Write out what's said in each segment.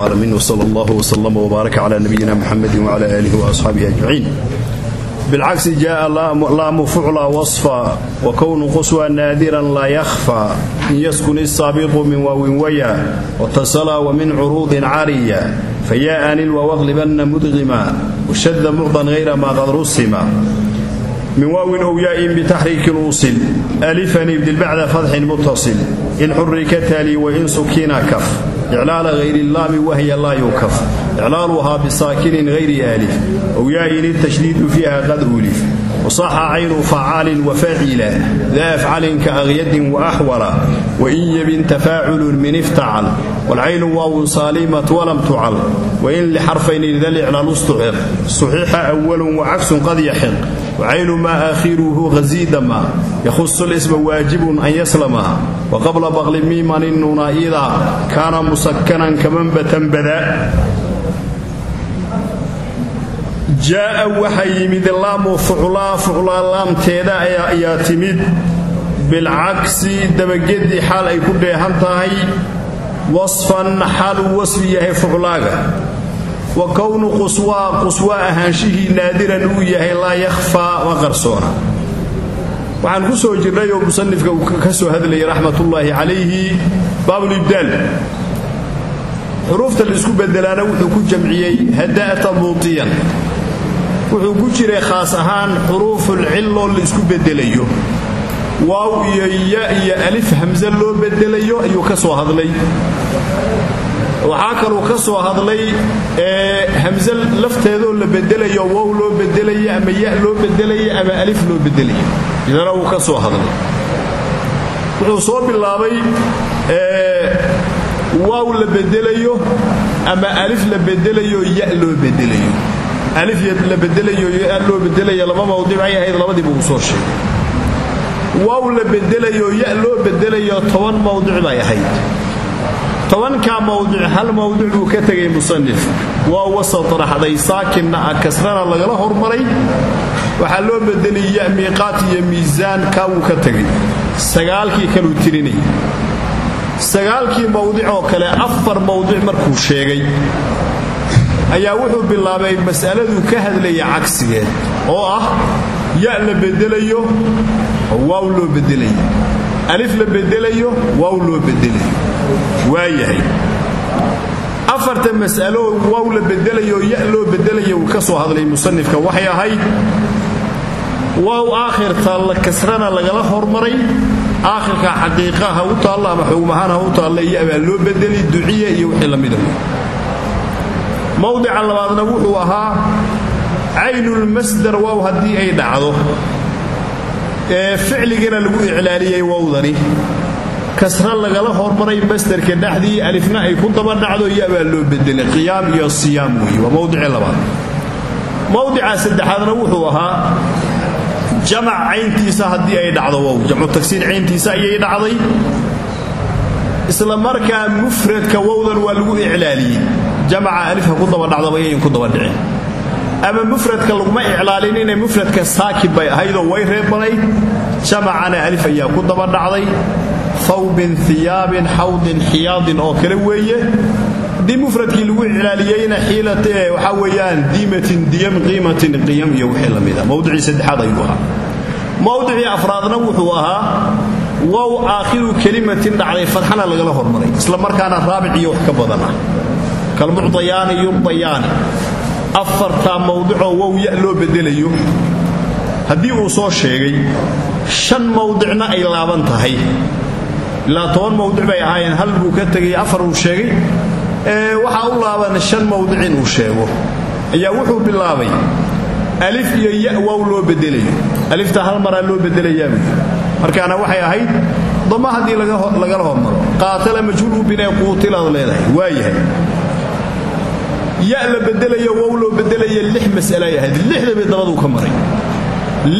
العالمين وصلى الله وسلم وبارك على نبينا محمد وعلى آله وأصحابه أجمعين بالعكس جاء لام فعل وصفا وكون قصوى نادرا لا يخفى إن يسكن السابق من واو ويا واتصل ومن عروض عارية فيا آنل وواغلبن مدغما وشد معضا غير ما قد رسما من واو أو ياء بتحريك الوصل ألفا يبدل بعد فتح متصل إن حرك تالي وإن سكينا كف iclaala hayrillaami wahya laa yukaf iclaaluhaa bisaakinin hayri aalif awyaayini tashdiidu fiiha qad uulif wasaxa caynu facaalin wafacila daa afcalin ka aqyadin waaxwala wain yabin tafaaculun min iftacal walcaynu waawun saalimat walam tucal wain lixarfayn idal iclaalu stuxiq suxiixa awalun wacagsun qad yaxiq wacaynu maa aakhiruhu hasiida ma yahusu lisma waajibun an yaslamaha wa qabla baqli miimani nunaaidaa kaana musakanan kamanbatan bada jaaa waxaa yimid laamu fuclaa fuclaa laamteeda ayaa timid bilcagsi dabageddii xaal ay ku dheehan tahay wasfan xaaluu wasfi yahay fuclaaga wa kownu quswaa quswaa ahaanshihii naadiran uu yahay laa yakhfaa ma qarsoona. Waxaan ku soo jirnay oo musanifka uu ka soo hadlayay raxmatullaahi calayhi baabulibdaal xuruufta la isku bedelaana wuxuu ku jamciyey hada'ta muutiyan. Wuxuu ku jiray khaas ahaan xuruufulcilloo la isku bedelayo. Waaw iyo ya iyo alif hamse loo bedelayo ayuu ka soo hadlay waxaa kaluu ka soo hadlay hamse lafteedoo la bedelayo wow loo bedelayo ama ya loo bedelayo ama alif loo bedelayo. Idana wuu ka soo hadlay. Wuxuu soo bilaabay waaw la bedelayo ama alif la bedelayo ya loo bedelayo. Alif la bedelayo ya loo bedelayo laba mawdic ay ahayd labadiiba uu soo sheegay. Waaw la bedelayo ya loo bedelayo toban mawdic bay ahayd tobankaa mawdic hal mawdic buu ka tegay musanif. Waa wasat raxday saakinna ah kasrana lagala hormaray. Waxaa loo bedelay ya miiqaat iyo miisaan kaa wuu ka tegay. Sagaalkii kaluu tirinay. Sagaalkii mawdic oo kale afar mawdic markuu sheegay. Ayaa wuxuu bilaabay mas'aladuu ka hadlaya cagsigeed oo ah ya la bedelayo waaw loo bedelayo alif la bedelayo waaw loo bedelayo waayahay afarta mas'alo waaw la bedelayo ya loo bedelayo uu ka soo hadlay musanifka waxay ahayd waaw aakhirta la kasrana lagala hormaray aakhirka xaqiiqa ha u taalla ama xugmahaan ha u taalla iyo abaa loo bedeli duciya iyo wixii la mida mawdica labaadna wuxuu ahaa caynulmasdar waaw haddii ay dhacdo ee ficligana lagu iclaaliyey wowdani kasra lagala hormaray masdarka dhexdii alifna ay ku daba dhacdo iyo abaa loo bedelay. Qiyaam iyo siyaam weeye waa labaad. Mawdica saddexaadna wuxuu ahaa jamac cayntiisa haddii ay dhacdo. Wow jamcu tagsiir cayntiisa ayay dhacday. Isla markaa mufradka wowdan waa lagu iclaaliyey. Jamaca alifka ku daba dhacdaba yayn ku daba dhicin ama mufradka laguma iclaalinine mufradka saakin bay ahaydoo way reebanayd jamacana alif ayaa ku daba dhacday thawbin hiyaabin xawdin xiyaadin oo kale weeye. Haddii mufradkii lagu iclaaliyeyna xiilat waxaa weeyaan diimatin diyam qiimatin qiyam iyo wixii la mida mawdicii saddexaad ayuu ahaa. Mawdicii afraadna wuxuu ahaa wow aakhiru kelimatin dhacday fadxana lagala hormaray isla markaana raabic iyo wax ka badan ah. Kalmucdayaani yurdayaani afartaa mawdicoo wow ya loo bedelayo. Haddii uu soo sheegay shan mawdicna ay laaban tahay ilaa toban mawdic bay ahaayeen hal buu ka tegay afar uu sheegay. Waxaa u laaban shan mawdic inuu sheego. Ayaa wuxuu bilaabay alif iyo ya waaw loo bedelayo. Alifta hal maraa loo bedelayaabuu markaana waxay ahayd dama haddii lagala hormaro. Qaatala majhuulu binee quutilaad leedahay. Waayahay ya la bedelayo wow loo bedelaya lix mas'ale ay ahayd. Lixdaba dabaduu ka maray.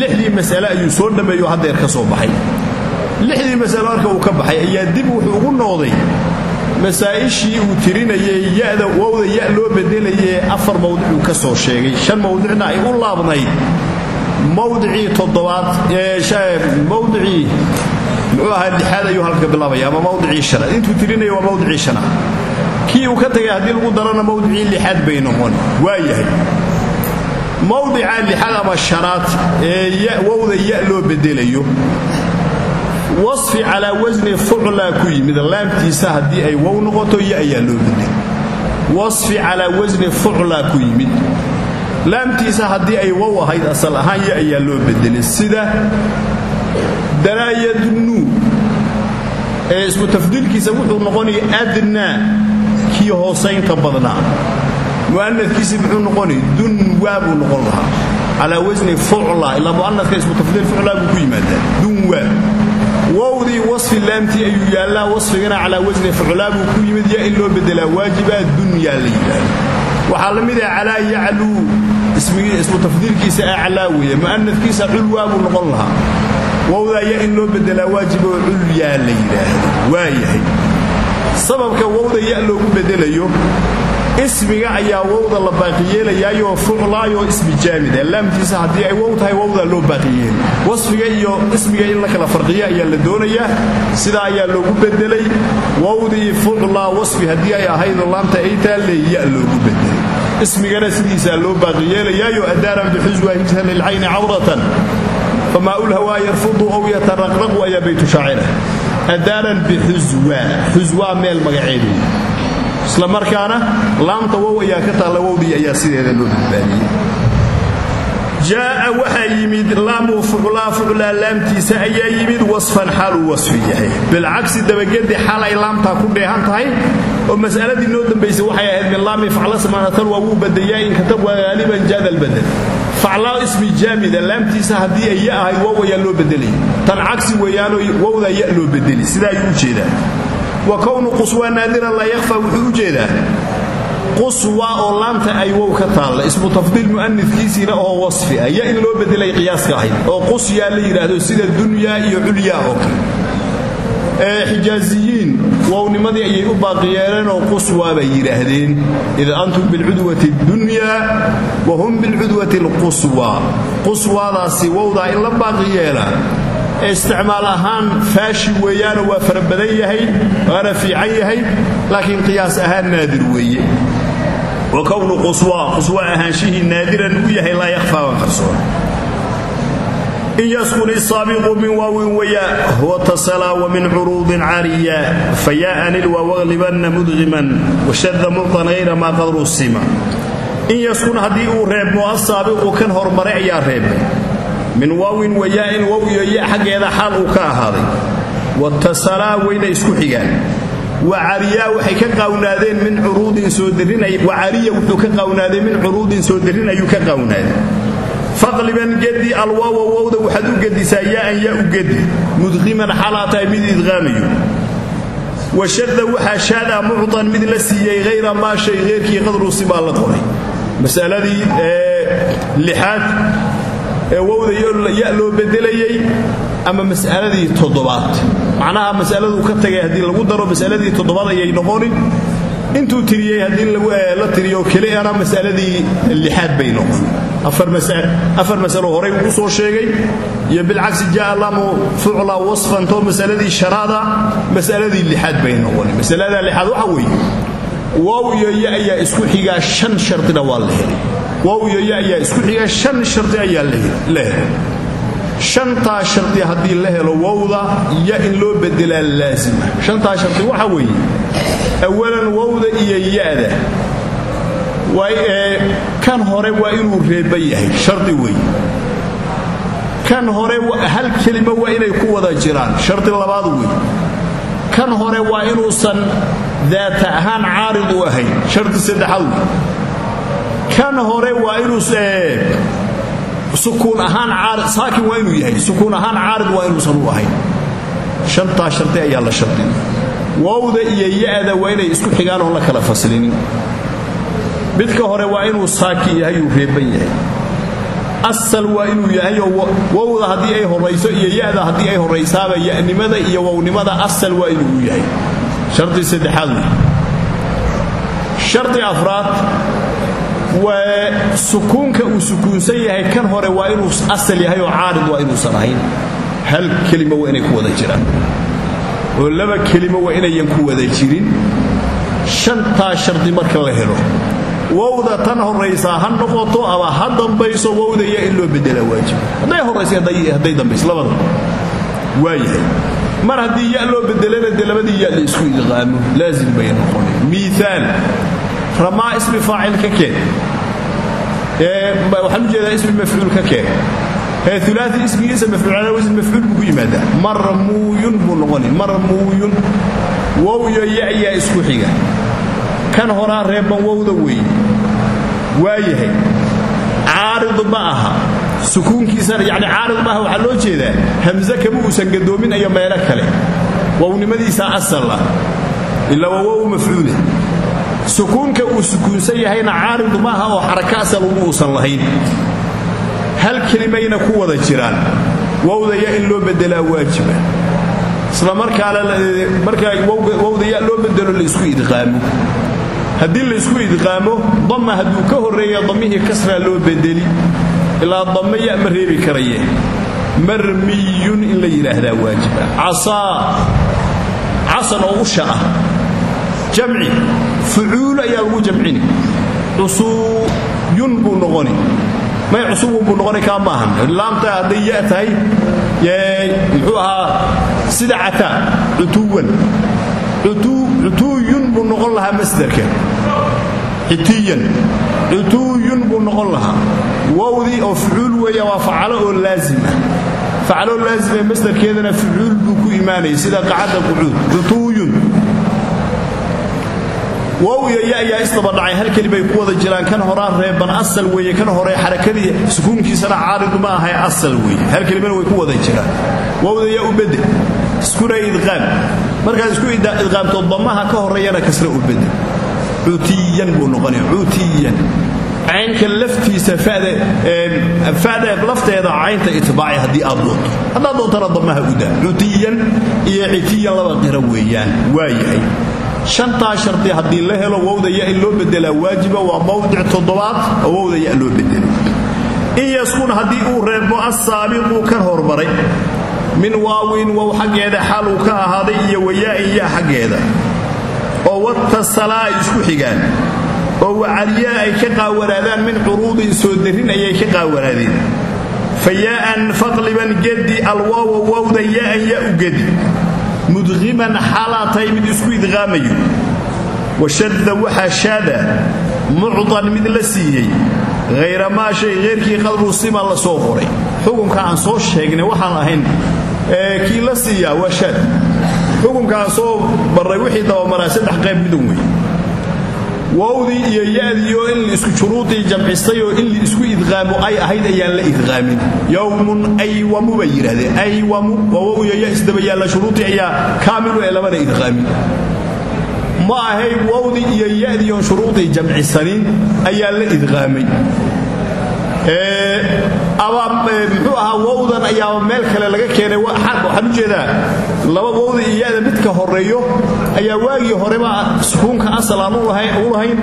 Lixdii mas'ale ayuu soo dhammeeyo haddeer ka soo baxay lixdii mas'alo marka uu ka baxay ayaa dib wuxuu ugu noqday masaa'ishii uu tirinayay yada wowda ya loo bedelayee afar mawdicuu ka soo sheegay. Shan mawdicna ay u laabnayd mawdicii toddobaad mawdicii muxuu ahaa lixaad ayuu halka bilaabaya ama mawdicii shanaad intuu tirinaya waa mawdicii shanaad kii uu ka tagay haddii lagu darana mawdicii lixaad bay noqon. Waa yahay. Lixaad ama shanaad ee wowda ya loo bedelayo wasfi calaa wasni fuclaa ku yimid laamtiisa haddii ay wow noqoto ya ayaa loo bedel wasfi calaa wasni fuclaa ku yimid. Laamtiisa haddii ay wow ahayd asal ahaan ya ayaa loo bedelay. Sida daraayadnu ee isku tafdiilkiisa wuxuu noqonaya adnaa kii hoosaynta badnaa. Mu'anadkiisi muxuu noqonay dunwaa buu noqon lahaa. Calaa wasni fucla ilaa isku tafdiil fuclaa buu ku yimaadaa. Dunwaa wowdii wasfi laamtii ayuu yaallaa wasfigana calaa wasni fuclaa buu ku yimid ya in loo bedelaa waajibaa dunyaa la yidhaahdo. Waxaa la mid ah calaa yacluu ismu tafdiilkiisa aclaa weeye mu'anadkiisa culwaa buu noqon lahaa. Wowdaa ya in loo bedelaa waajiboo culyaa la yidhaahdo waa yahay. Sababka loogu bedelayo ismiga ayaa wowda la baaqiyeelayaayoo fuclaayoo ismi jaamida laamtiisa haddii ay wow tahay wowdaa loo baaqiyeeli wasfiga iyo ismiga in la kala farqiya ayaa la doonayaa sidaa ayaa loogu bedelay. Wowdii fuclaa wasfi haddii ay ahaydoo laamta ay taalle ya loogu bedelay. Ismigana sidiisaa loo baaqiyeelayaayo adaaran bixuswa hijhan lilcayni cawratan. Famaa ulhawaa yarfudu ow yataraqraqu ayaa baytu shaacira. Adaaran bixuswa xuswaa meel magaceedu isla markaana laamta wow ayaa ka taalla wowdii ayaa sideeda loo badbaadiyey. Jaa'a waxaa yimid laamu fuclaa fuclaa laamtiisa ayaa yimid wasfan xaaluu wasfi yahay. Bilcagsi dabagedi xaal ay laamtaa ku dheehan tahay oo mas'aladii noo dambaysay waxay ahayd min laami facla samaanatal waa wuu badayaa in katab waa haaliban jaada albadel faclaa ismi jaamida laamtiisa haddii ay ya ahayd wow ayaa loo bedelay tan cagsi weeyaanoo wowdaa ya loo bedeli sidaa ayuu u jeedaa wa kownu quswaa naadiran laa yakhfa wuxuu u jeedaa. Quswa oo laamta ay wow ka taalla ismu tafdiil mu'anidkiisiina oo wasfi ah. Ya in loo bedelay qiyaaska ahayd oo qusyaa la yidhaahdo sida dunyaa iyo culyaa oo kale. Xijaaziyiin wownimadii ayay u baaqi yeeleen oo quswa bay yidhaahdeen. Id antum bilcudwati dunyaa wa hum bilcudwati alquswa quswaadaasi wowdaa in la baaqi yeelaa. ee isticmaal ahaan faashi weeyaanoo waa fara badan yahay waana fiican yahay laakiin qiyaas ahaan naadir weeye. Wa kownu quswa quswa ahaanshihii naadiran u yahay laa yakhfaa waan qarsoon. In yaskun isaabiqu min waawin wayaa huwa tasalaa wa min curuudin cariya fayaa'an ilwa waglibanna mudqiman washada muctan hayra maa qad rusima. In yaskun haddii uu reebmo asaabiqu kan hormaray ayaa reebmay min waawin wayaa'in wow iyo ya xaggeeda xaal uu ka ahaaday. Watasalaa wayna isku xigaan. Wacariyaa waxay ka qaawnaadeen min curuudin soo wacariya wuxuu ka qaawnaaday min curuudin soo darin ayuu ka qaawnaaday faqliban gedi alwaawa wowda waxaad u gedisaa yaa'an yaa u gedi mudqiman xalaa tahay mid idqaamayo washada waxaa shaadaa muctan mid la siiyey hayra maa shay heyrkii qadrusi baa la qoray. Masaladii lixaad ee wowda ya loo bedelayey ama mas'aladii toddobaad. Macnaha masaladuu ka tagay haddii lagu daro masaladii toddobaad ayay noqoni intuu tiriyey haddii la tiriyo keliana masaladii lixaad bay noqon. Afar masalo horay uu soo sheegay. Iyo bilcagsi jaa lamu fucla wasfantoo masaladii shanaada masaladii lixaad bay noqon masalada lixaad waxa weeye wow iyo ya ayaa isku xigaa shan shardina waa la helay wow iyo isku xigaa shan shardi ayaa la helay shantaa shardi haddii la helo wowda ya in loo bedelaa laasima shantaa shardi waxa weeye? Awalan wowda iyo ya'da. Kan hore waa inuu reeba yahay shardi wey kan hore hal kelima waa inay ku wada jiraan shardi labaad wey kan hore waa inuusan daata ahaan caarid u ahayn shardi saddexaad wey kan hore waa inuu sukuun ahaan saakin waa inuu yahay. Sukuun ahaan caarid waa inuusan u ahayn shantaa shardi ayaa la shardiya wowda iyo ya'da waa inay isku xigaan oon la kala faslinin. Midka hore waa inuu saakin yahay uu reeban yahay. Asal waa inuu yahay oo wowda haddii ay horayso iyo ya'da ay horaysaaba ya'nimada iyo wownimada asal waa inuu yahay. Shardi saddexaad. Wey afraad sukuunka uu sukuunsan yahay kan hore waa inuu asal yahay oo caarid waa inuusan ahayn. Hal kelimo waa inay ku wada jiraan. Oo laba kelimo waa inayan ku wada jirin. Shantaa shardi marka la helo. Wowda tan horaysaa ha noqoto ama ha dambayso wowda ya in loo bedelaa waajib. Hadday horaysa hadday dambayso labada. Waayahay. Mar haddii ya loo bedelana dee labadii ya la isku idqaamo laazim bay noqona miaal ramaa ismi faacil ka keen. Waxaan u jeedaa ismi mafcuul ka keen. Ulaai ismigiisa mafcuul wasn mafcuul buu ku yimaadaa. Marmuuyun buu noqoni marmuuyun wow iyo ya-yaa isku xiga. Kan horaa reeban wowda weeye waayahay caarid ma aha. Sukuunkiisana yani caarid maaha waxaa loo jeedaa. Hamse kama uusan gadoomin iyo meelo kale. Wownimadiisa asal ah. Ilaa waa wow mafcuula sukuunka uu sukuunsan yahayna caarid maaha oo xaraka asal uma uusan lahayn. Hal kelimayna ku wada jiraan. Wowdaya in loo bedelaa waajiba. Isla markaana markaa wowdaya loo bedelo la isku idqaamo. Haddii laysku idqaamo damma hadduu ka horreeya dammihii kasraa loo bedeli ilaa damme ya ma reebi karaye. Marmiyun in la yidhaahdaa waajiba. Casaa. Casan oo usha ah jamci fucuul ayaa lagu jamcini cusuyun buu noqoni may cusubun buu noqoni kaa maahan laamta hadday ya tahay muxuu ahaa sida cataa cutuwan cutuyun buu noqon lahaa masderka citiyan cutuyun buu noqon lahaa wowdii oo fucuul weeya waa facalo oo laazim ah facaloo laazim ee masderkeedana fucuul buu ku imaanayay sida qacadda qucuud cutuyun wow iyo ya ayaa isdabadhacay hal kelibay ku wada jiraan kan horaa reeban asal weeye kan hore xarakadii sukuunkiisana caaridu ma ahay asal weeye. Hal kelimana way ku wada jiraan. Wowda ya u bedel iskuna idqaam. Markaad isku idqaamto damaha ka horeeyana kasra u bedel cutiyan buu noqonaya cutiyan caynka laftiisa lafteeda caynta itbaaci haddii aad doonto. Haddaad doontana damaha udaa cutiyan iyo citiyan laba qira weeyaan waa yahay shantaa shardi haddii la helo wowda ya in loo bedelaa waajiba waa mawdic toddobaad oo wowda loo bedelo. In yaskun haddii uu reebo assaabiqu kan hormaray min waawin wow xaggeeda xaal uu ka ahaaday iyo wayaa'in ya xaggeeda oo wattasalaa ay isku xigaan oo wacaliyaa ay ka qaawanaadaan min curuudin soo darin ayay ka qaawanaadeen fa yaa'an faqliban gedi alwaawa wowda yaa'an ya u gedi mudqiman xaalaatay mid isku idqaamayo washadda waxaa shaada mucdan mid la siiyey hayra maa shay heyrkii qadru sima la soo qoray. Xukunka aan soo sheegnay waxaan ahayn kii la siiyaa waa shaad. Soo barray wixii dabamaraa saddex qayb midun wey wowdii iyo yadiioo in la isku shuruudii jamcisay oo in la isku idqaamo ay ahayd ayaan la idqaamin. Yowmun aywamu bay yidhahdeen aywamu waa wow iyo ya isdabayaalla shuruudii ayaa kaamilu ee lamana idqaamin ma ahay wowdii iyo yadii oon shuruudii jamcisanin ayaa la idqaamay. Ama muxuu ahaa wowdan ayaaba meel kale laga keenay. Waxaan u jeedaa laba wowda iyo yada midka horeeyo ayaa waagii horeba sukuunka asal aan u lahayn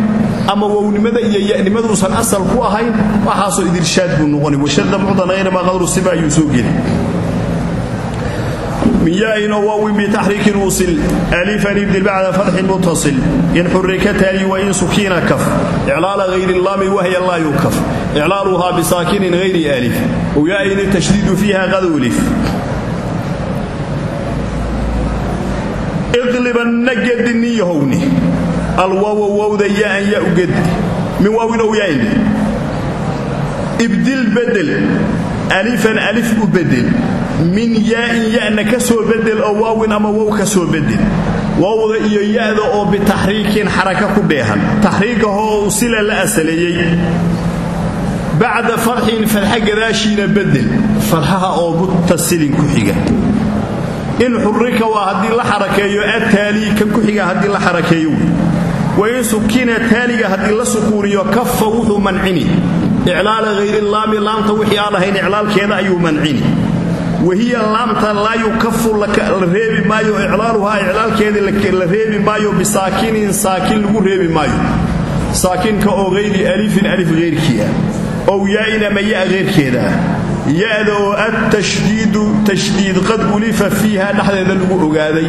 ama wownimada iyo yanimaduusan asal ku ahayn waxaasoo idirshaad buu noqoni washada mucdan hayramaa qadru siba ayuu soo geli من ياء وواو بتحريك وصل ألفا ابدل بعد فتح متصل إن حرك تالي وإن سكين كف إعلال غير اللام وهي لا يكف إعلالها بساكن غير ألف وياء التشديد فيها قد idlibanna gedi nin yahowni. Alwawa wowda yaan yaa u gedi. Min waawinow yaaine ibdil bedel. Alifan alif u bedel. Min yaain yana ka soo bedel oo waawin ama wow ka soo bedel. Wowda iyo yada oo bitaxriikin xaraka ku dheehan taxriikahoo sila la asaleeyey. Bacda farxin farxa gadaashiina bedel. Farxaha oo mutasilin ku xiga in xurrika waa haddii la xarakeeyo ataalii kan ku xiga haddii la xarakeeyo. Wain sukina taaliga haddii la sukuuniyo kafa wuxuu mancini. Iclaala hayrilaami laamta wixii aan ahayn iclaalkeeda ayuu mancini. Wahiya laamta laa yukafu la reebi maayo iclaaluhaa iclaalkeedii la reebi maayo bisaakinin saakin lagu reebi maayo. Saakinka oo hayri alifin alif heyrkii ah ow yaa'in ama ya ya'da oo attashdiidu tashdiid qad ulifa fiiha dhexdeeda lagu ogaaday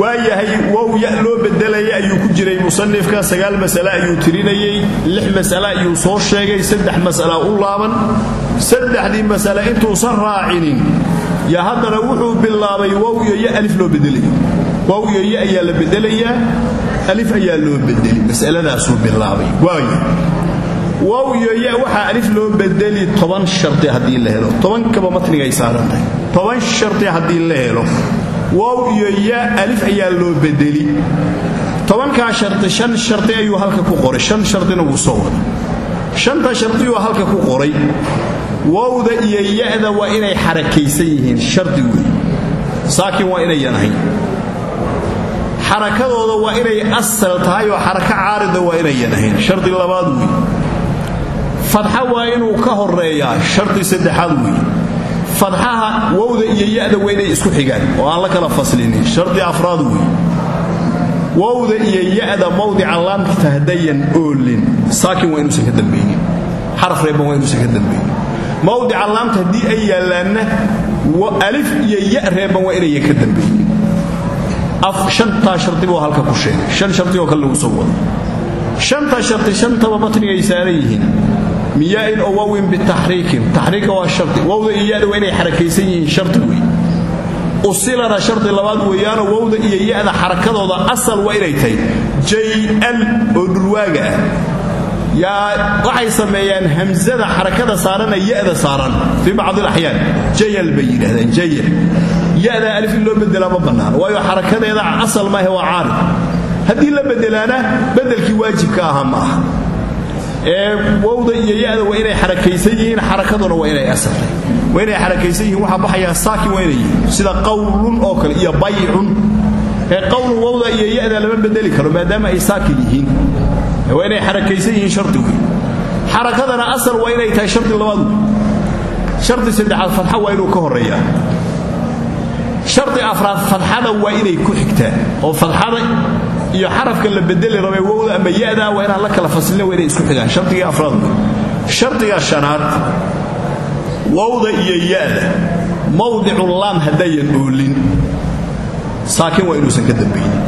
waayahay wow ya loo bedelaya ayuu ku jiray musanifka sagaal masale ayuu tirinayey lix masale ayuu soo sheegay saddex masala u laaban saddexdii masale intuusan raacinin ya haddana wuxuu bilaabay wow iyo ya alif loo bedelaya wow iyo ya ayaa la bedelayaa alif bilaabay wow iyo ya waxaa alif loo bedeli toban shardi haddii la helo. Tobankaba matnigay saarantahay toban shardi haddii la helo. Wow iyo ya alif ayaa loo bedeli. Tobankaa shardi shan shardi ayuu halka ku qoray. Shan shardina wuu soo wada shanta shardiyuu halka ku qoray wowda iyo ya-da waa inay xarakaysan yihiin shardi wey saakin waa inayan ahayn xarakadooda waa inay asal tahay oo xarako caarida waa inayan ahayn shardi labaad wey fadxa waa inuu ka horeeyaa shardi saddexaad wey fadxaha wowda iyo ya-da waa inay isku xigaan oo aan la kala faslinin shardi afraad wey wowda iyo ya-da mawdica laamkita haddayan oolin saakin waa inuusan ka dambaynin. Xaraf reeban waa inuusan ka dambaynin. Mawdica laamta haddii ay yaallaanna alif iyo ya reeban waa inayan ka dambaynin. Shantaa shardi buu halka ku sheegay. Shan shardi oo kale lagu soo wado shanta shardi shantaba matnigay saaran yihiin miyaa-in oo wawin bitaxriikin taxriika waa shardi wowda iyo ya-da waa inay xarakaysan yihiin shardi wey. Usilana shardi labaad weeyaanoo wowda iyo xarakadooda asal waa inay tahay jay-al oo dhulwaaga ah. Yaa waxay sameeyaan hamsada xarakada saarana ya-da saaran fii bacdi alaxyaan jayal bay yidhahdeen jayal alif loo bedelaa ma bannaan waayo xarakadeeda asal maahe waa caarid haddii la bedelaana bedelkii waajibka aha ee wowda iyo ya-da waa inay xarakaysan yihiin xarakaduna waa inay asaltay waa inay xarakaysan yihiin waxaa baxayaa saakin waa inay yihiin. Sida qawlun oo kale iyo baycun ee qawlun wowda iyo ya-da lama bedeli karo maadaama ay saakin yihiin. Waa inay xarakaysan yihiin shardi wey xarakadana asal waa inay tahay shardi labaad wey shardi saddexaad fadxa waa inuu ka horeeyaa shardi afraad fadxada waa inay ku xigtaa oo fadxada iyo xarafka la bedeli rabay wowda ama ya-da waa inaan la kala faslina inay isku xigaan shardigii afraad. Wey shardiga shanaad wowda iyo ya-da mawdicu laam haddayan oolin saakin waa inuusan ka dambaynin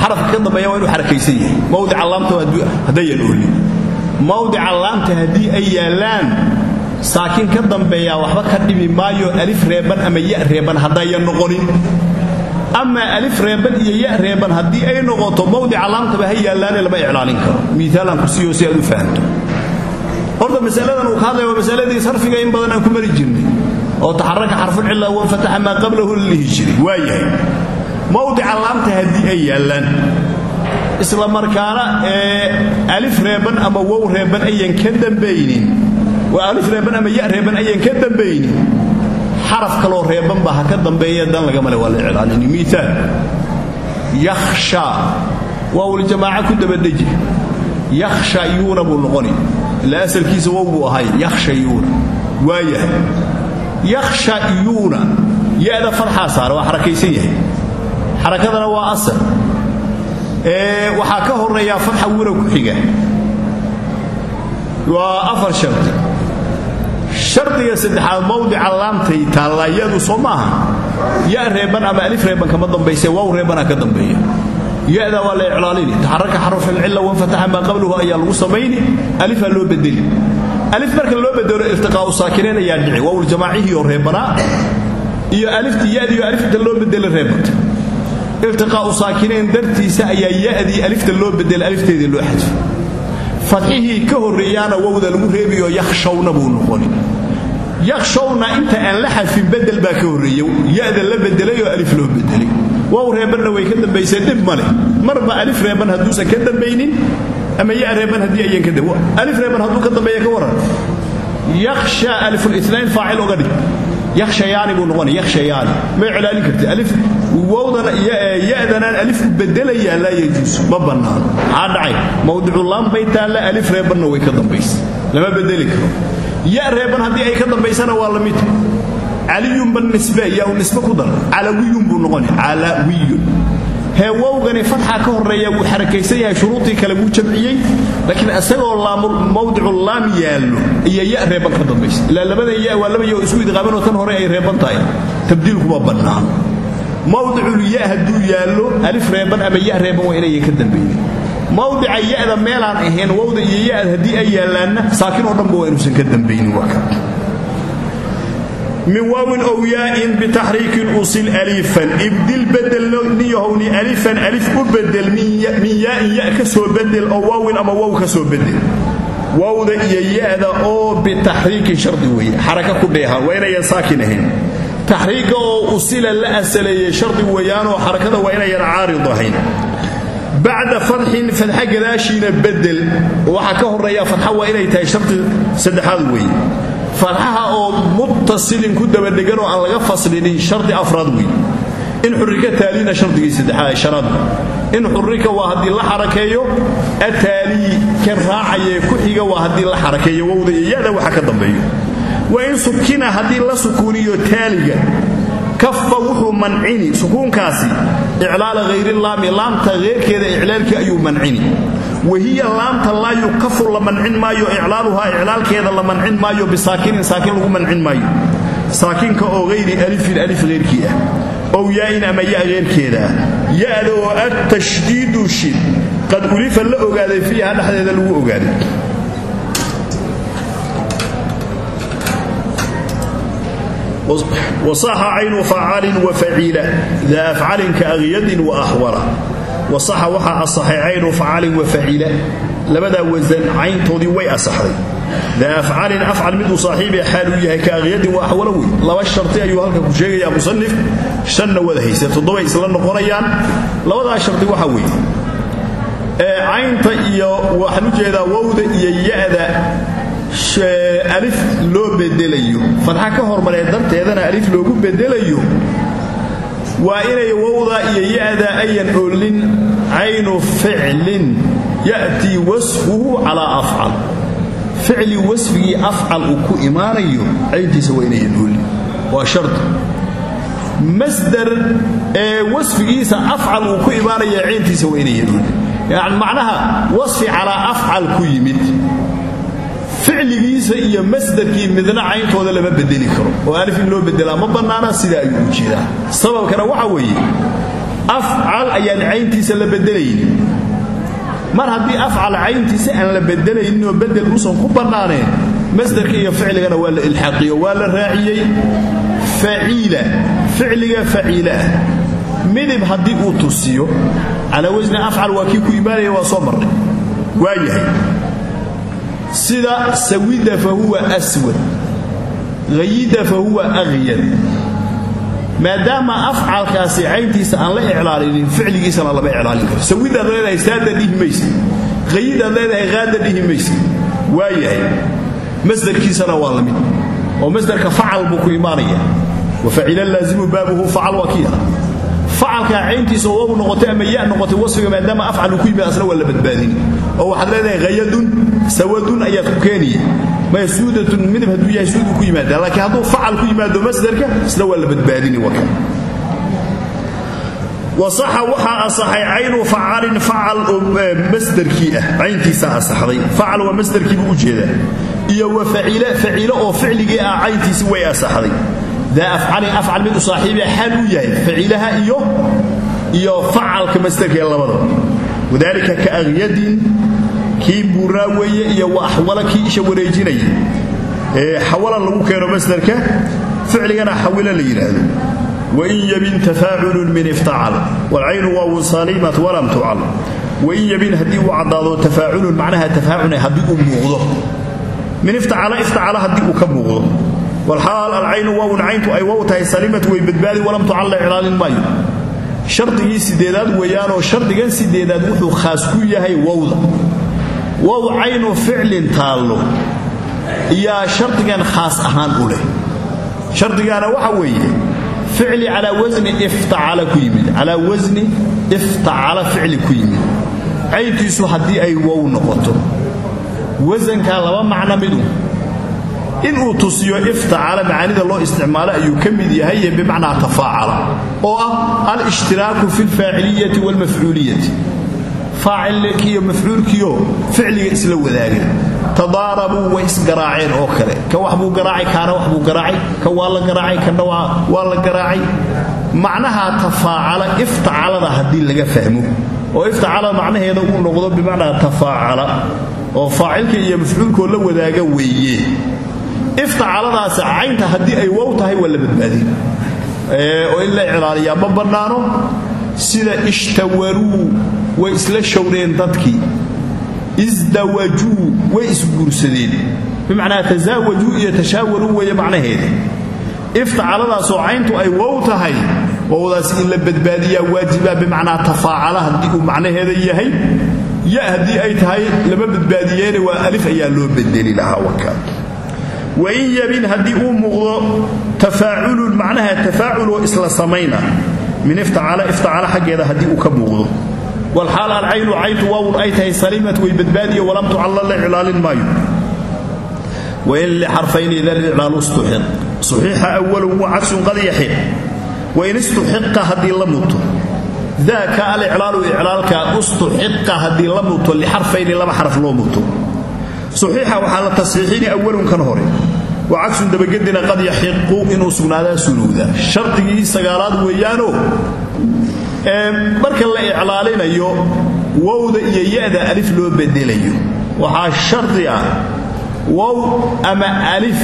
xarafka ka dambeeya waa inuu xarakaysan yahay. Mawdica laamta haddayan oolin mawdica laamta haddii ay yaallaan saakin ka dambeeyaa waxba ka dhimi maayo alif reeban ama ya reeban haddayan noqonin amaa alif reeban iyo ya reeban haddii ay noqoto mawdica laamtaba ha yaallaane lama iclaalin karo. Miaalaan ku siiyo si aad u fahamto. Horta masaladan uu ka hadlaya waa masaladii sarfiga in badan aan ku mari jirnay oo taxaraka xarfucilla wanfataxa maa qablahu la lihi jiray waayahay. Mawdica laamta haddii ay yaallaan isla markaana ee alif reeban ama wow reeban ayan ka dambaynin. Waa alif reeban ama ya reeban ayan ka dambaynin xaraf kaloo reeban baa ha ka dambeeya dan lagamale waa la iclaalini miaal yakhshaa waa waljamaaca ku dabadeji yakhsha yuuna buu noqoni. Ilaa asalkiisa wow buu ahay. Yakhsha yuuna. Waayahay yakhsha yuuna. Ya-da fadxaa saara waa xarakaysan yahay. Xarakadana waa asal. Ee waxaa ka horeeyaa fadxa wuuna ku xiga waa afar shardi shardiga saddexaad mawdica laamtay taallaa-yadu soo maaha. Ya reeban ama alif reeban kama dambayse waaw reebanaa ka dambeeya. Ya-da waa la iclaalini. Taxaraka xarufilcilla wanfataxa maa qabluhu ayaa lagu samayni alifaa loo bedeli. Alif marka loo bedelo iltiqaa'u saakinayn ayaa dhici. Waawljamaacihii oo reebanaa iyo aliftii yadiioo alifta loo bedela reebanta. Iltiqaa'u saakinayn dartiisa ayaa yadii alifta loo bedela alifteedii loo xadfay fadxihii ka horreeyaana wowda lagu reebiyo yakhshawna buu noqoni yakhshawna inta aan la xadfin bedel baa ka horreeya ya-da la bedelay alif loo bedelay wow reebanna way ka dambaysay dhib ma leh. Marba alif reeban hadduusan ka dambaynin ama ya reeban haddii ayan ka alif reeban hadduu ka dambeeya ka waran. Yakhsha alifulinayn faacil oga dhig. Yakhshayaani buu noqonay yakhshayaani ma iclaalin karti alif wowdana ya-danaan alifku bedelayaa laa yajuus ma bannaano maxaa dhacay. Mawdicu laan bay taalla alif reebanna way ka dambaysa lama bedeli karo ya reeban haddii ay ka dambaysana waa la mid. Caliyunba nisbe yaa u nisbe ku dar. Calawiyun buu noqonay calawiyun. Hee wowgani fatxa ka horreeya wuu xarakaysan yahay shuruudii kale wuu jamciyey laakiin isagoo mawdicu laam yaallo iyo ya reeban ka dambaysa ilaa labadan ya waa laba ya oo isku idqaabanoo tan hore ay reeban tahay. Tabdiilkuma bannaan. Mawdicul ya hadduu yaallo alif reeban ama ya reeban waa inayan ka dambaynin mawdica ya-da meelaan ahayn wowda iyo ya-da haddii ay yaallaanna saakin oo dhanba waa inuusan ka dambaynin min waawin ow yaa'in bitaxriikin usil alifan ibdil bedel niyahowni alifan alif u bedel min yaa'in ya ka soo bedel oo waawin ama wow ka soo bedel. Waawda iyo ya-da oo bitaxriikin shardi weeye xaraka ku dheehaan waa saakin ahayn. Taxriiga oo usila la asaleeyey shardi weeyaanoo xarakada waa inayan caarid ahayn bacda fadxin fadxa gadaashiina bedel waxaa ka horreeya fadxa waa inay tahay shardi saddexaad weeye fadxaha oo muttasilin ku dabadhegan oo aan laga faslinin shardi afraad wey in xurrika taaliina shardigii saddexaad shanaad in xurrika waa haddii la xarakeeyo ataalii kan raacayee ku xiga waa haddii la xarakeeyo wowda iyo ka kafa wuxuu mancini sukuunkaasi. Iclaala hayrilaami laamta heyrkeeda iclaalkii ayuu mancini. Wahiya laamta laa yukafu la mancin maayo iclaaluhaa iclaalkeeda la mancin maayo bisaakinin saakin lagu mancin maayo. Saakinka oo hayri alifin alif heyrkii ah. Ow yaa'in ama ya heyrkeeda ah ya-da oo attashdiidu shid qad ulifa la ogaaday fiiha dhexdeeda lagu ogaaday wasaxa caynu facaalin wa faciila daa afcalin ka akyadin wa axwala wasaxa waxaa asaxay caynu facaalin wa faciila labadaa wasan cayntoodii way asaxday daa afcalin afcal miduu saaxiibee xaal uu yahay ka akyadin wa axwala wey laba sharti ayuu halka ku sheegayaa musanif shanna wada haysa toddobay isla noqonayaan labadaa ee caynta iyo waxaan u wowda iyo ya-da alif loo bedelayo. Fadxa ka hormaree darteedana alif loogu bedelayo. Waa inay wowda iyo ya-da ayan oolin caynu ficlin. Ya'tii wasfuhu calaa afcal. Ficli wasfigii afcal uu ku imaanayo cayntiisa waa inayan oolin. Waa shardi masdar ee wasfigiisa afcal uu ku imaanaya cayntiisa waa inayan oolin. Macnaha wasfi calaa afcal ku yimid ficligiisa iyo masdarkii midna cayntooda lama bedeli karo. Oo alif in loo bedelaa ma bannaana sidaa ayuu u jeedaa. Sababkana waxa weeye afcal ayaan cayntiisa la bedelaynin mar haddii afcal cayntiisa aan la bedelaynin oo bedel uusan ku bannaaneen masdarka iyo ficligana waa la ilxaaqiyo waa la raaciyey. Faciila ficliga faciila ah. Midib haddii uu tusiyo calaa wasni afcal waa kii ku imaanaya waa soo marnay. Waa yahay sida sawida fa huwa aswad hayida fa huwa akyad maadaama afcalkaasi cayntiisa aan la iclaalinin ficligiisana lama iclaalin karo. Sawidaad leedahay saada dhihi maysa hayidaad leedahay haada dhihi maysa waa yahay. Masdarkiisana waa oo masdarka facal buu ku imaanaya wa facila laazimu baabuhu facal waa kii ah facalkaa cayntiisa wow noqotay ama ya noqotay wasfiga maadaama afcal uu ku yimid asna waa la badbaadini oo waxaad leedahay hayadun sawadun ayaad ku keenaya. Maya suudatun midab hadduu yahay suud uu ku yimaada laakiin hadduu facal ku yimaado masdarka isna waa la badbaadini waka wasaxa waxaa asaxay caynu facalin facal oo masdarkii ah. Cayntiisaa asaxday facal waa masdarkiibuu u jeedaa. Iyo wa facila facilo oo ficligii ah cayntiisi way asaxday mid u saaxiibia xaal uu yahay faciilaha iyo facalka masdarka ee labadaba wadaalika ka akyadin kii buuraa weeye iyo wa axwala kii isha wareejinaya ee xawala lagu keeno masdarka ficligana xawila la yidhaahdo wain yabin tafaaculun min iftacal. Walcaynu waa saliimat walam tucal. Wain yabin haddii uu caddaado tafaaculun macnaha tafaacune haddii uu muuqdo. Min iftacala iftacala walxaal alcaynu waawun cayntu ay wow tahay saliimat way badbaadi walam tucalla iclaalin maayo. Shardigii sideedaad weeyaanoo shardigan sideedaad wuxuu khaas ku yahay wowda wow caynu ficlin taallo iyaa shardigan khaas ahaan u leh. Shardigaana waxa weeye ficli calaa wasni iftacala ku yimid. Calaa wasni iftacala ficli ku yimid. Cayntiisu haddii ay wow noqoto wasankaa laba macno midu inuu tusiyo iftacala macaanida loo isticmaalo ayuu ka mid yahay bimacnaa tafaacala oo ah alishtiraaku fi alfaaciliyati waalmafcuuliyati faacilkiiyo mafcuulkiyo ficliga isla wadaagay tadaarabuu way isgaraaceen oo kale. Ka wax buu garaacay kaana wax buu garaacay. Ka waa la garaacay kana waa la garaacay. Macnaha tafaacala iftacalada haddii laga fahmo. Oo iftacala macnaheeda uu noqdo bimacnaa tafaacala. Oo faacilka iyo mafcuulkoo la wadaaga weeye iftacaladaas caynta haddii ay wow tahay waa la badbaadin oo in la iclaaliyaa ma bannaano sida ishtawaruu way isla showdeen dadkii. Isdawajuu way isguursadeen bimacnaa tasaawajuu iyo tashaawaruu weeye macnaheeda. Iftacaladaasoo cayntu ay wow tahay wowdaas in la badbaadiyaa waajiba bimacnaa tafaacala haddii uu macnaheeda yahay. Ya haddii ay tahay lama badbaadiyeene waa alif ayaa loo bedeli lahaa waka wain yabin haddii uu muuqdo tafaaculun macnaha tafaacul oo isla samayna. Min iftacala iftacala xaggeeda haddii uu ka muuqdo. Walxaal alcaynu cayntu waawun ay tahay salimat way badbaadiyo walam tucalla la iclaalin maayo. Wain lixarfayni ida liclaalu istuxiq suxiixa awalun wa cagsun qad yaxiq wain istuxiqa haddii la muto. Daaka aliclaalu iclaalka ustuxiqa haddii la muto lixarfayni laba xaraf wa cagsun dabagedina qad yaxiqu inuu sugnaadaa sunowda shardigii sagaalaad weeyaano marka la iclaalinayo wowda iyo ya-da alif loo bedelayo. Waxaa shardi ah wow ama alif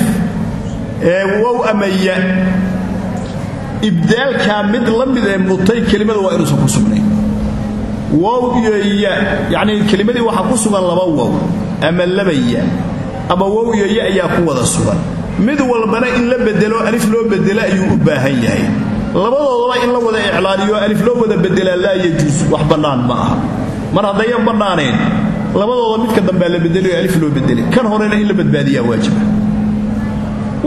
wow ama ya ibdaalkaa mid la mid ee mutay kelimada waa inuusan ku sugnayn. Iyo ya yacnii kelimadii waxaa ku sugan laba wow ama laba ya ama wow iyo ya ayaa ku wada sugan mid walbana in la bedelo alif loo bedelo ayuu u baahan yahay. Labadoodaba in la wada iclaaliyo alif loo wada bedelaa laa yajuus wax bannaan ma aha. Mar haddayan bannaanayn labadooda midka dambea la bedelayo alif loo bedelay kan horena in la badbaadiyaa waajiba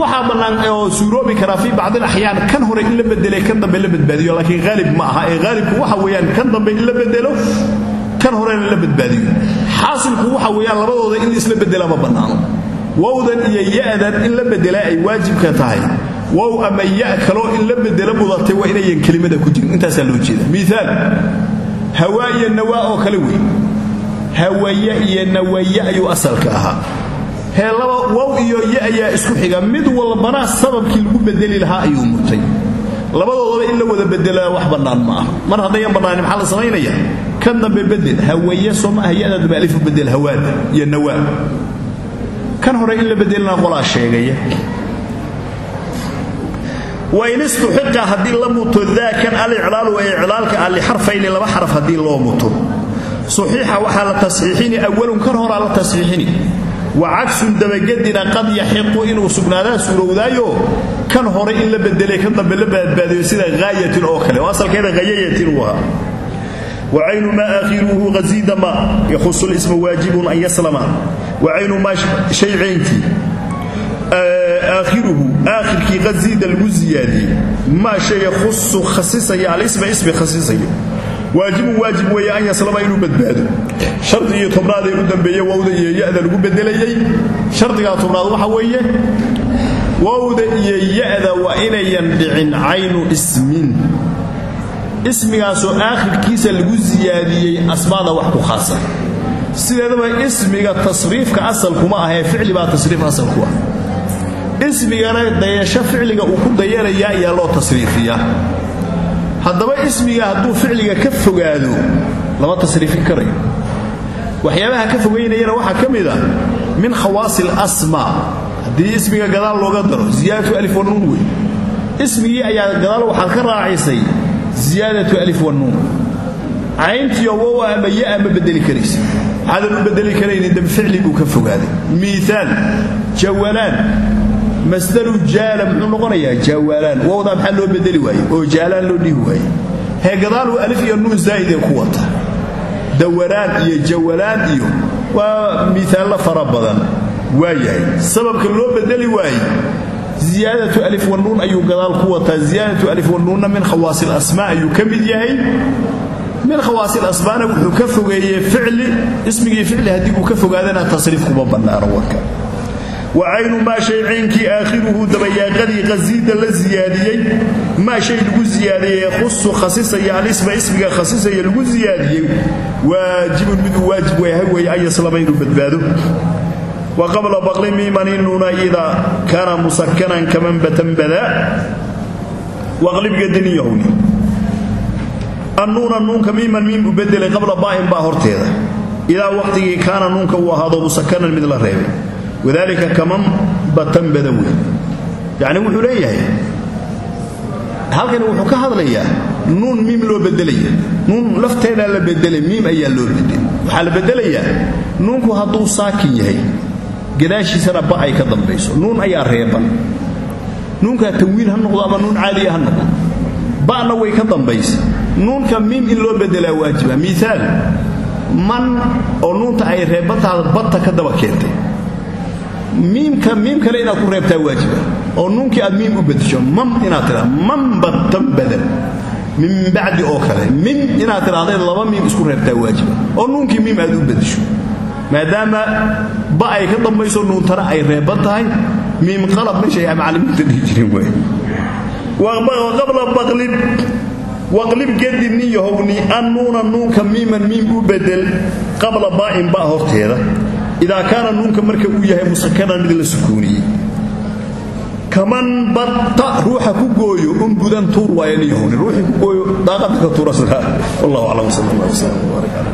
waxaa bannaan oo suuroobi karaa fii bacdi alaxyaan kan hore in la bedelay kan dambe la badbaadiyo. Laakiin haalib ma aha. Ee haalibku waxa weeyaan kan dambe in la bedelo kan horena la badbaadiyo. Xaasilku waxa weeyaan labadooda in isla bedela ma wowdan iyo ya-dan in la bedelaa ay waajibka tahay. Wow ama ya kaloo in la bedelo mudatay waa inayan kelimada ku jirin intaasaa loo jeeda miaal hawaa iyo nawaa oo kale wey hawaya iyo nawaya ayuu asalka ahaa. Hee laba wow iyo ya ayaa isku xiga. Mid walbana sababkii lagu bedeli lahaa ayuu mutay. Labadoodaba in la wada bedelaa wax bannaan ma aha. Mar haddayan bannaanin maxaa la samaynaya kan dambe bedel hawaye soo ma ah ya-da dambe alifu bedel hawaada iyo nawaa kan hore in la bedelina qolaa sheegaya. Wain istuxiqa haddii la muto daakan aliclaalu ee iclaalka ah lixarfayni laba xaraf haddii loo muto. Suxiixa waxaa la tasxiixini awalun kan horaa la tasxiixini. Wa cagsun dabagedina qad yaxiqu inuu sugnaadaa suurowdaayo kan hore in la bedelay kan dambe la baadbaadiyo sida haayatin oo kale. Oo asalkeeda hayayatin uu ahaa wacaynu maa aakhiruhu haziida ma yahusu lisma waajibun an yaslama wacaynu maa shay caynkii aakhiruhu aakhirkii haziida lagu ziyaadiyey maa shay yahusu khasisaya alisma ismi khasisaya waajibun waajib weeye an yaslama inuu badbaado shardigii tobnaadee u dambeeye wowda iyo ya-da lagu bedelayey shardigaa tobnaad waxa weeye wowda iyo ismigaasoo aakhirkiisa lagu siyaadiyey asmaada wax ku khaasa. Sideedaba ismiga tasriifka asalkuma ahee ficli baa tasriif asalku ah. Ismigana dayasho ficliga uu ku dayanayaa ayaa loo tasriifiyaa. Haddaba ismiga hadduu ficliga ka fogaado lama tasriifin karayo waxyaabaha ka fogaynayana waxaa ka mid a min khawaasi alasmaa haddii ismiga gadaal looga daro ziyaadatu alif wanuun wey ismigii ayaa gadaal waxaad ka raacisay ziyaadatu alif wanuun cayntiyo wow ama ya ma bedeli karaysa. Waxaadan u bedeli karaynin dam ficli buu ka fogaaday. Miiaal jawalaan. Masdaru jaala muxuu noqonayaa jawaalaan wowdaa maxaa loo bedeli waaye oo jaalaan loo dhihi waaye hee gadaaluu alif iyo nuun zaa'idee ku wata. Dawaraan iyo jawalaan iyo waa miaallo fara badan. Waa yahay sababka loo bedeli waaye ziyaadatu alif wanuun ayuu gadaal ku wataa. Ziyaadatu alif wanuunna min khawaasi lasmaa ayuu ka mid yahay. Min khawaasi lasmaana wuxuu ka fogeeyey ficli ismigii ficli haddii ka fogaadana tasriif kuma bannaano warka. Wacaynu maa shay caynkii aakhiruhu dabayaaqadii qasiida la siyaadiyey maa shay lagu siyaadiyey yahusu khasisaya alisma ismiga khasisaya lagu siyaadiyey waajibun miduu waajib weyahay weeye an yaslama inuu badbaado wa qabla baqli miimaninuna idaa kaana musakanan kaman batan badaa waqlib gadinin yahowni annuuna nuunka miiman miim u bedelay qabla baa'in baa horteeda. Idaa waqtigii kaana nuunka uu ahaado musakanan mid la reebay. Wadaalika kaman batan badan wey. Yacni wuxuu leeyahay halkani wuxuu ka hadlayaa nuun miim loo bedelaya. Nuun lafteedaa la bedelay miim ayaa loo bedelay. Waxaa la bedelayaa nuunku hadduu saakin yahay gadaashiisana ba ay ka dambayso. Nuun ayaa reeban. Nuunkaa tanwiin ha noqdo ama nuun caadiya ha noqdo ba'na way ka dambaysa. Nuunka miim in loo bedelaa waajiba miaal man oo nuunta ay reebantaada batta ka daba keentay. Miimka miim kale inaad ku reebtaa waajiba oo nuunkii aad miim u bedesho mam inaad tidha man batan badan. Min bacdi oo kale min inaad tidhahdeed laba miim isku reebtaa waajiba oo nuunkii miim aad u bedesho maadaama ba ay ka dambayso nuuntana ay reeban tahay. Miim qalab meeshay macallimiinta dhihi jireen waay qabla baqlib. Waqlib gedib nin yahowni annuuna nuunka miiman miim u bedel qabla baa'in ba horteeda. Idaa kaana nuunka marka uu yahay musakanan mid la sukuuniyey. Kaman batta ruuxa ku gooyo unbudan tuur waaya yahowni ruuxii ku gooyo daaqadka ka tuurasna wallahu aclam sal allah wslam wbaarak cala